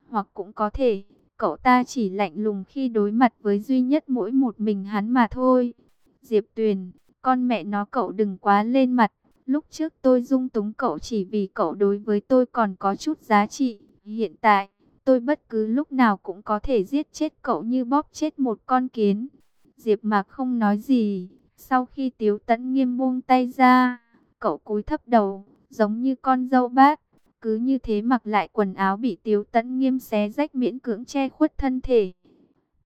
Hoặc cũng có thể, cậu ta chỉ lạnh lùng khi đối mặt với duy nhất mỗi một mình hắn mà thôi. Diệp Tuyền, con mẹ nó cậu đừng quá lên mặt. Lúc trước tôi dung túng cậu chỉ vì cậu đối với tôi còn có chút giá trị. Hiện tại, tôi bất cứ lúc nào cũng có thể giết chết cậu như bóp chết một con kiến. Diệp Mạc không nói gì. Sau khi Tiếu Tấn nghiêm buông tay ra, cậu cúi thấp đầu, giống như con dâu bát. Cứ như thế mặc lại quần áo bị Tiếu Tấn nghiêm xé rách miễn cưỡng che khuất thân thể.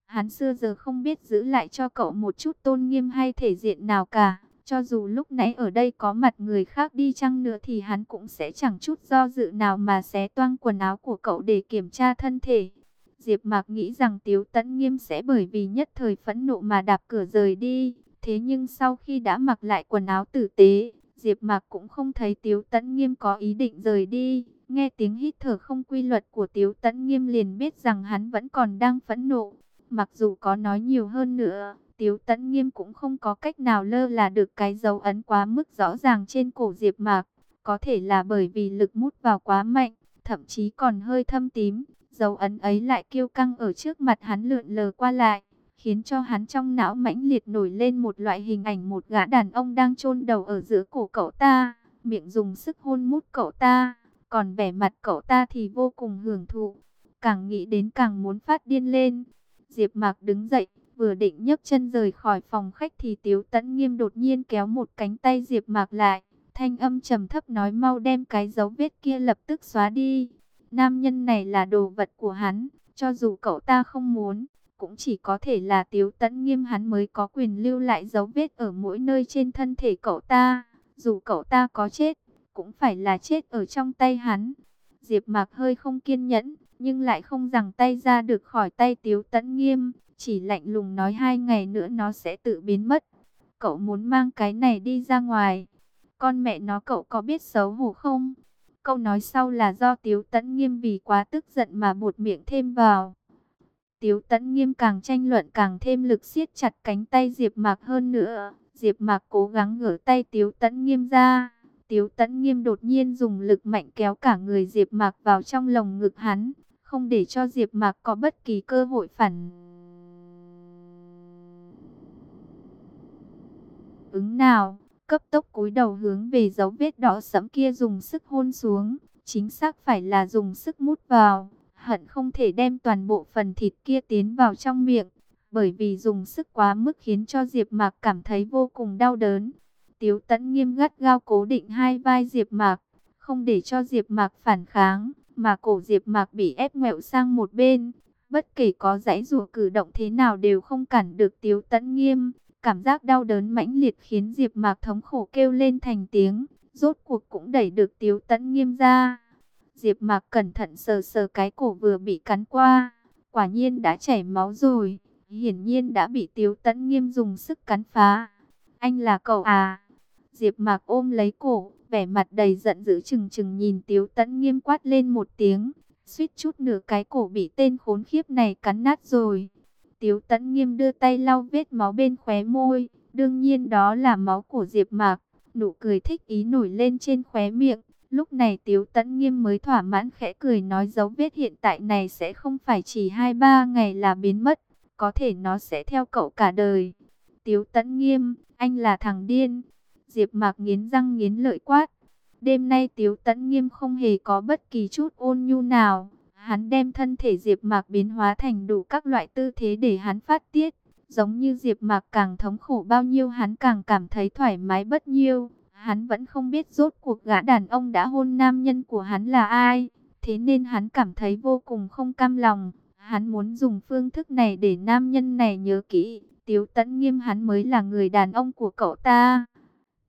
Hắn xưa giờ không biết giữ lại cho cậu một chút tôn nghiêm hay thể diện nào cả. Cho dù lúc nãy ở đây có mặt người khác đi chăng nữa thì hắn cũng sẽ chẳng chút do dự nào mà xé toang quần áo của cậu để kiểm tra thân thể. Diệp Mạc nghĩ rằng Tiếu Tấn Nghiêm sẽ bởi vì nhất thời phẫn nộ mà đạp cửa rời đi. Thế nhưng sau khi đã mặc lại quần áo tử tế, Diệp Mạc cũng không thấy Tiếu Tấn Nghiêm có ý định rời đi. Nghe tiếng hít thở không quy luật của Tiếu Tấn Nghiêm liền biết rằng hắn vẫn còn đang phẫn nộ. Mặc dù có nói nhiều hơn nữa, Tiếu Tấn Nghiêm cũng không có cách nào lơ là được cái dấu ấn quá mức rõ ràng trên cổ Diệp Mạc. Có thể là bởi vì lực mút vào quá mạnh, thậm chí còn hơi thâm tím. Dấu ấn ấy lại kiêu căng ở trước mặt hắn lượn lờ qua lại, khiến cho hắn trong não mãnh liệt nổi lên một loại hình ảnh một gã đàn ông đang chôn đầu ở giữa cổ cậu ta, miệng dùng sức hôn mút cậu ta, còn vẻ mặt cậu ta thì vô cùng hưởng thụ. Càng nghĩ đến càng muốn phát điên lên. Diệp Mạc đứng dậy, vừa định nhấc chân rời khỏi phòng khách thì Tiếu Tấn Nghiêm đột nhiên kéo một cánh tay Diệp Mạc lại, thanh âm trầm thấp nói mau đem cái dấu vết kia lập tức xóa đi. Nam nhân này là đồ vật của hắn, cho dù cậu ta không muốn, cũng chỉ có thể là Tiếu Tấn Nghiêm hắn mới có quyền lưu lại dấu vết ở mỗi nơi trên thân thể cậu ta. Dù cậu ta có chết, cũng phải là chết ở trong tay hắn. Diệp Mạc hơi không kiên nhẫn, nhưng lại không rằng tay ra được khỏi tay Tiếu Tấn Nghiêm, chỉ lạnh lùng nói hai ngày nữa nó sẽ tự biến mất. Cậu muốn mang cái này đi ra ngoài. Con mẹ nó cậu có biết xấu hổ không? Câu nói sau là do Tiếu Tấn Nghiêm vì quá tức giận mà buột miệng thêm vào. Tiếu Tẫn Nghiêm càng tranh luận càng thêm lực siết chặt cánh tay Diệp Mạc hơn nữa. Diệp Mạc cố gắng ngửa tay Tiếu Tẫn Nghiêm ra. Tiếu Tẫn Nghiêm đột nhiên dùng lực mạnh kéo cả người Diệp Mạc vào trong lồng ngực hắn, không để cho Diệp Mạc có bất kỳ cơ hội phản ứng nào cấp tốc cúi đầu hướng về dấu vết đỏ sẫm kia dùng sức hôn xuống, chính xác phải là dùng sức mút vào, hận không thể đem toàn bộ phần thịt kia tiến vào trong miệng, bởi vì dùng sức quá mức khiến cho Diệp Mạc cảm thấy vô cùng đau đớn. Tiếu Tấn nghiêm gắt gao cố định hai vai Diệp Mạc, không để cho Diệp Mạc phản kháng, mà cổ Diệp Mạc bị ép ngẹo sang một bên, bất kể có giãy giụa cử động thế nào đều không cản được Tiếu Tấn nghiêm. Cảm giác đau đớn mãnh liệt khiến Diệp Mạc thống khổ kêu lên thành tiếng, rốt cuộc cũng đẩy được Tiếu Tấn Nghiêm ra. Diệp Mạc cẩn thận sờ sờ cái cổ vừa bị cắn qua, quả nhiên đã chảy máu rồi, hiển nhiên đã bị Tiếu Tấn Nghiêm dùng sức cắn phá. Anh là cậu à? Diệp Mạc ôm lấy cổ, vẻ mặt đầy giận dữ chừng chừng nhìn Tiếu Tấn Nghiêm quát lên một tiếng, suýt chút nữa cái cổ bị tên khốn khiếp này cắn nát rồi. Tiếu Tấn Nghiêm đưa tay lau vết máu bên khóe môi, đương nhiên đó là máu của Diệp Mạc. Nụ cười thích ý nổi lên trên khóe miệng. Lúc này Tiếu Tấn Nghiêm mới thỏa mãn khẽ cười nói dấu vết hiện tại này sẽ không phải chỉ 2-3 ngày là biến mất, có thể nó sẽ theo cậu cả đời. Tiếu Tấn Nghiêm, anh là thằng điên. Diệp Mạc nghiến răng nghiến lợi quát. Đêm nay Tiếu Tấn Nghiêm không hề có bất kỳ chút ôn nhu nào, Hắn đem thân thể Diệp Mạc biến hóa thành đủ các loại tư thế để hắn phát tiết. Giống như Diệp Mạc càng thống khổ bao nhiêu hắn càng cảm thấy thoải mái bất nhiêu. Hắn vẫn không biết rốt cuộc gã đàn ông đã hôn nam nhân của hắn là ai. Thế nên hắn cảm thấy vô cùng không cam lòng. Hắn muốn dùng phương thức này để nam nhân này nhớ kỹ. Tiếu tẫn nghiêm hắn mới là người đàn ông của cậu ta.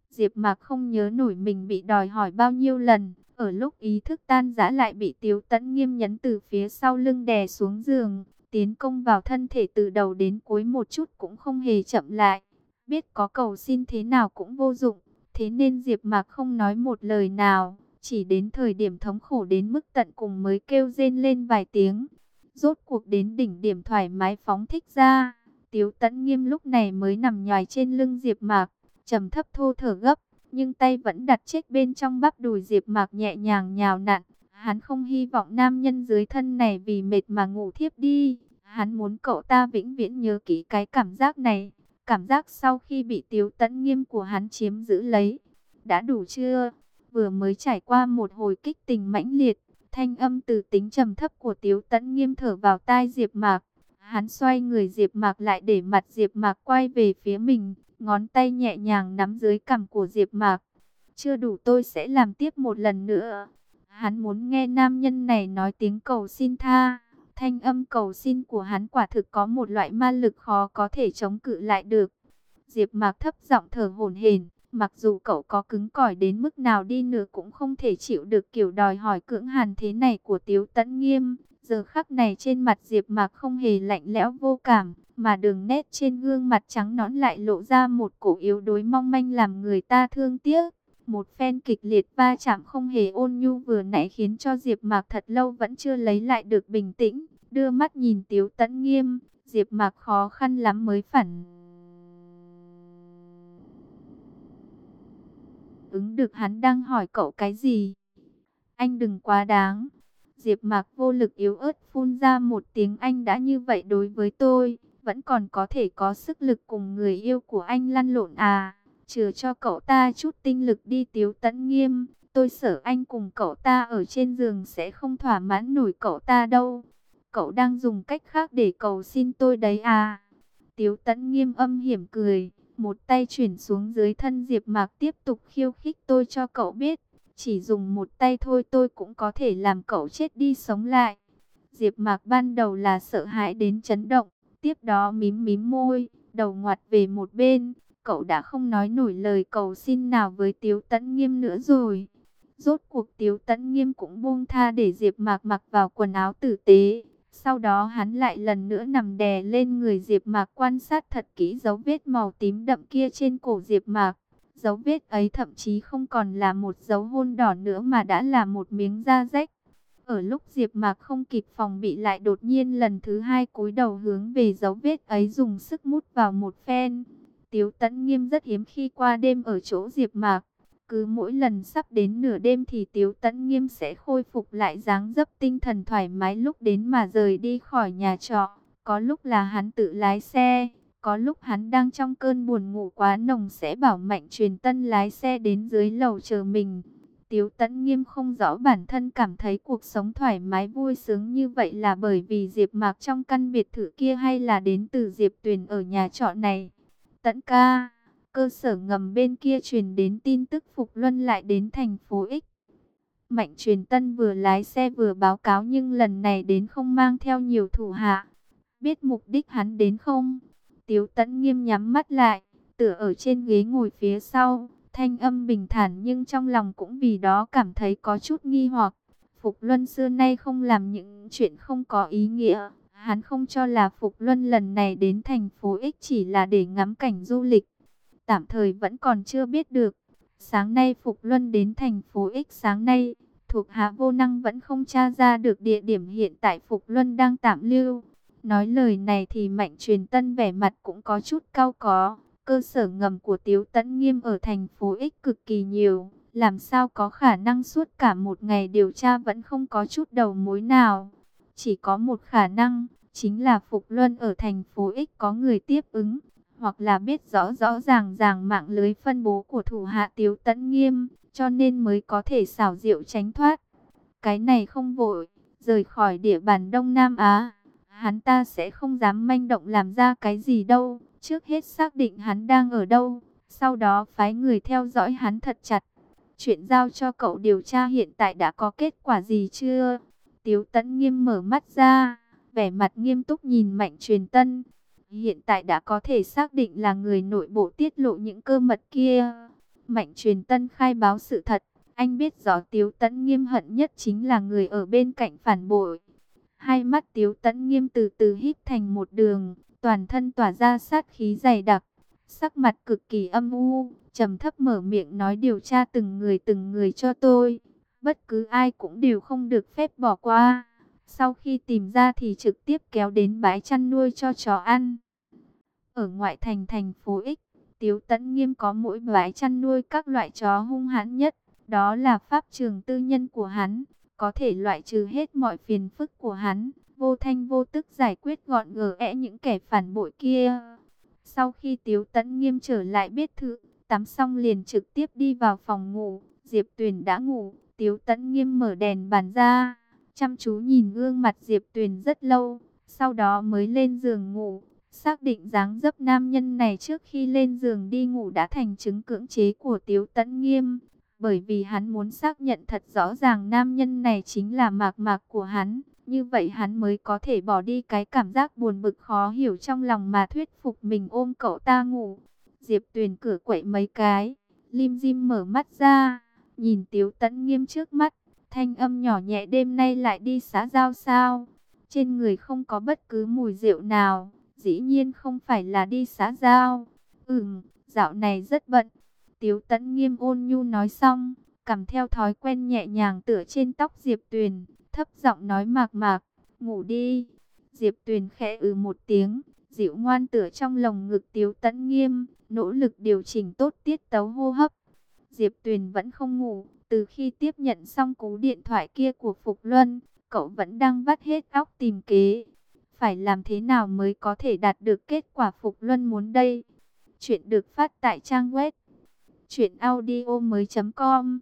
Diệp Mạc không nhớ nổi mình bị đòi hỏi bao nhiêu lần. Ở lúc ý thức tan rã lại bị Tiếu Tẫn nghiêm nhấn từ phía sau lưng đè xuống giường, tiến công vào thân thể từ đầu đến cuối một chút cũng không hề chậm lại. Biết có cầu xin thế nào cũng vô dụng, thế nên Diệp Mạc không nói một lời nào, chỉ đến thời điểm thống khổ đến mức tận cùng mới kêu rên lên vài tiếng. Rốt cuộc đến đỉnh điểm thoải mái phóng thích ra, Tiếu Tẫn Nghiêm lúc này mới nằm nhòi trên lưng Diệp Mạc, trầm thấp thô thở gấp, nhưng tay vẫn đặt chết bên trong bắp đùi Diệp Mạc nhẹ nhàng nhào nặn. Hắn không hy vọng nam nhân dưới thân này vì mệt mà ngủ thiếp đi. Hắn muốn cậu ta vĩnh viễn nhớ kỹ cái cảm giác này. Cảm giác sau khi bị tiếu tẫn nghiêm của hắn chiếm giữ lấy. Đã đủ chưa? Vừa mới trải qua một hồi kích tình mãnh liệt. Thanh âm từ tính trầm thấp của tiếu tẫn nghiêm thở vào tai Diệp Mạc. Hắn xoay người Diệp Mạc lại để mặt Diệp Mạc quay về phía mình. Ngón tay nhẹ nhàng nắm dưới cằm của Diệp Mạc. Chưa đủ tôi sẽ làm tiếp một lần nữa. Hắn muốn nghe nam nhân này nói tiếng cầu xin tha. Thanh âm cầu xin của hắn quả thực có một loại ma lực khó có thể chống cự lại được. Diệp Mạc thấp giọng thở hổn hển, mặc dù cậu có cứng cỏi đến mức nào đi nữa cũng không thể chịu được kiểu đòi hỏi cưỡng hàn thế này của Tiếu Tấn Nghiêm. Giờ khắc này trên mặt Diệp Mạc không hề lạnh lẽo vô cảm, mà đường nét trên gương mặt trắng nõn lại lộ ra một cổ yếu đuối mong manh làm người ta thương tiếc. Một phen kịch liệt va chạm không hề ôn nhu vừa nãy khiến cho Diệp Mạc thật lâu vẫn chưa lấy lại được bình tĩnh, đưa mắt nhìn Tiếu Tấn Nghiêm, Diệp Mạc khó khăn lắm mới phản ứng được hắn đang hỏi cậu cái gì. Anh đừng quá đáng. Diệp Mạc vô lực yếu ớt phun ra một tiếng anh đã như vậy đối với tôi, vẫn còn có thể có sức lực cùng người yêu của anh lăn lộn à. Chừa cho cậu ta chút tinh lực đi tiếu tẫn nghiêm, tôi sợ anh cùng cậu ta ở trên giường sẽ không thỏa mãn nổi cậu ta đâu. Cậu đang dùng cách khác để cầu xin tôi đấy à. Tiếu tẫn nghiêm âm hiểm cười, một tay chuyển xuống dưới thân Diệp Mạc tiếp tục khiêu khích tôi cho cậu biết. Chỉ dùng một tay thôi tôi cũng có thể làm cậu chết đi sống lại. Diệp Mạc ban đầu là sợ hãi đến chấn động, tiếp đó mím mím môi, đầu ngoặt về một bên, cậu đã không nói nổi lời cầu xin nào với Tiếu Tấn Nghiêm nữa rồi. Rốt cuộc Tiếu Tấn Nghiêm cũng buông tha để Diệp Mạc mặc vào quần áo tử tế. Sau đó hắn lại lần nữa nằm đè lên người Diệp Mạc quan sát thật kỹ dấu vết màu tím đậm kia trên cổ Diệp Mạc. Dấu vết ấy thậm chí không còn là một dấu hôn đỏ nữa mà đã là một miếng da rách. Ở lúc Diệp Mạc không kịp phòng bị lại đột nhiên lần thứ hai cúi đầu hướng về dấu vết ấy dùng sức mút vào một phen. Tiếu Tấn Nghiêm rất hiếm khi qua đêm ở chỗ Diệp Mạc. Cứ mỗi lần sắp đến nửa đêm thì Tiếu Tấn Nghiêm sẽ khôi phục lại dáng dấp tinh thần thoải mái lúc đến mà rời đi khỏi nhà trọ. Có lúc là hắn tự lái xe, có lúc hắn đang trong cơn buồn ngủ quá nồng sẽ bảo Mạnh Truyền Tân lái xe đến dưới lầu chờ mình. Tiếu Tấn Nghiêm không rõ bản thân cảm thấy cuộc sống thoải mái vui sướng như vậy là bởi vì Diệp Mạc trong căn biệt thự kia hay là đến từ Diệp Tuyền ở nhà trọ này. Tẫn ca, cơ sở ngầm bên kia truyền đến tin tức Phục Luân lại đến thành phố X. Mạnh truyền tân vừa lái xe vừa báo cáo nhưng lần này đến không mang theo nhiều thủ hạ. Biết mục đích hắn đến không? Tiếu tẫn nghiêm nhắm mắt lại, tựa ở trên ghế ngồi phía sau. Thanh âm bình thản nhưng trong lòng cũng vì đó cảm thấy có chút nghi hoặc. Phục Luân xưa nay không làm những chuyện không có ý nghĩa. Hắn không cho là Phục Luân lần này đến thành phố X chỉ là để ngắm cảnh du lịch. Tạm thời vẫn còn chưa biết được. Sáng nay Phục Luân đến thành phố X sáng nay, thuộc hạ vô năng vẫn không tra ra được địa điểm hiện tại Phục Luân đang tạm lưu. Nói lời này thì Mạnh Truyền Tân vẻ mặt cũng có chút cao có. Cơ sở ngầm của Tiếu Tấn Nghiêm ở thành phố X cực kỳ nhiều. Làm sao có khả năng suốt cả một ngày điều tra vẫn không có chút đầu mối nào. Chỉ có một khả năng, chính là Phục Luân ở thành phố X có người tiếp ứng, hoặc là biết rõ rõ ràng ràng mạng lưới phân bố của thủ hạ Tiếu Tấn Nghiêm, cho nên mới có thể xảo diệu tránh thoát. Cái này không vội, rời khỏi địa bàn Đông Nam Á, Hắn ta sẽ không dám manh động làm ra cái gì đâu. Trước hết xác định hắn đang ở đâu. Sau đó phái người theo dõi hắn thật chặt. Chuyện giao cho cậu điều tra hiện tại đã có kết quả gì chưa? Tiếu tẫn nghiêm mở mắt ra. Vẻ mặt nghiêm túc nhìn Mạnh truyền tân. Hiện tại đã có thể xác định là người nội bộ tiết lộ những cơ mật kia. Mạnh truyền tân khai báo sự thật. Anh biết rõ Tiếu Tấn nghiêm hận nhất chính là người ở bên cạnh phản bội. Hai mắt Tiếu Tấn nghiêm từ từ hít thành một đường, toàn thân tỏa ra sát khí dày đặc, sắc mặt cực kỳ âm u, trầm thấp mở miệng nói điều tra từng người từng người cho tôi, bất cứ ai cũng đều không được phép bỏ qua. Sau khi tìm ra thì trực tiếp kéo đến bãi chăn nuôi cho chó ăn. Ở ngoại thành thành phố X, Tiếu Tấn Nghiêm có mỗi bãi chăn nuôi các loại chó hung hãn nhất. Đó là pháp trường tư nhân của hắn, có thể loại trừ hết mọi phiền phức của hắn, vô thanh vô tức giải quyết gọn gẽ những kẻ phản bội kia. Sau khi Tiếu Tấn Nghiêm trở lại biết thự, tắm xong liền trực tiếp đi vào phòng ngủ, Diệp Tuyền đã ngủ, Tiếu Tấn Nghiêm mở đèn bàn ra, chăm chú nhìn gương mặt Diệp Tuyền rất lâu, sau đó mới lên giường ngủ. Xác định dáng dấp nam nhân này trước khi lên giường đi ngủ đã thành chứng cưỡng chế của Tiếu Tấn Nghiêm, bởi vì hắn muốn xác nhận thật rõ ràng nam nhân này chính là mạc mạc của hắn. Như vậy hắn mới có thể bỏ đi cái cảm giác buồn bực khó hiểu trong lòng mà thuyết phục mình ôm cậu ta ngủ. Diệp Tuyền cửa quậy mấy cái, Lim Dim mở mắt ra, nhìn Tiếu Tấn nghiêm trước mắt, thanh âm nhỏ nhẹ đêm nay lại đi xã giao sao. Trên người không có bất cứ mùi rượu nào, dĩ nhiên không phải là đi xã giao. Ừm, dạo này rất bận, Tiếu tẫn nghiêm ôn nhu nói xong, cầm theo thói quen nhẹ nhàng tựa trên tóc Diệp Tuyền, thấp giọng nói mạc mạc, ngủ đi. Diệp Tuyền khẽ ừ một tiếng, dịu ngoan tựa trong lồng ngực Tiếu tẫn nghiêm, nỗ lực điều chỉnh tốt tiết tấu hô hấp. Diệp Tuyền vẫn không ngủ, từ khi tiếp nhận xong cú điện thoại kia của Phục Luân, cậu vẫn đang vắt hết óc tìm kế. Phải làm thế nào mới có thể đạt được kết quả Phục Luân muốn đây? Chuyện được phát tại trang web truyệnaudio mới.com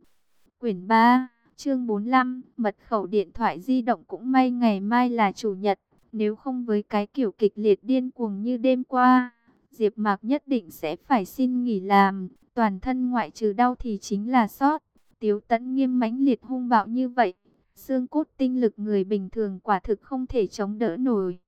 Quyển 3, chương 45 Mật khẩu điện thoại di động cũng may ngày mai là chủ nhật Nếu không với cái kiểu kịch liệt điên cuồng như đêm qua Diệp Mạc nhất định sẽ phải xin nghỉ làm Toàn thân ngoại trừ đau thì chính là sót Tiếu tẫn nghiêm mãnh liệt hung bạo như vậy, Xương cốt tinh lực người bình thường quả thực không thể chống đỡ nổi.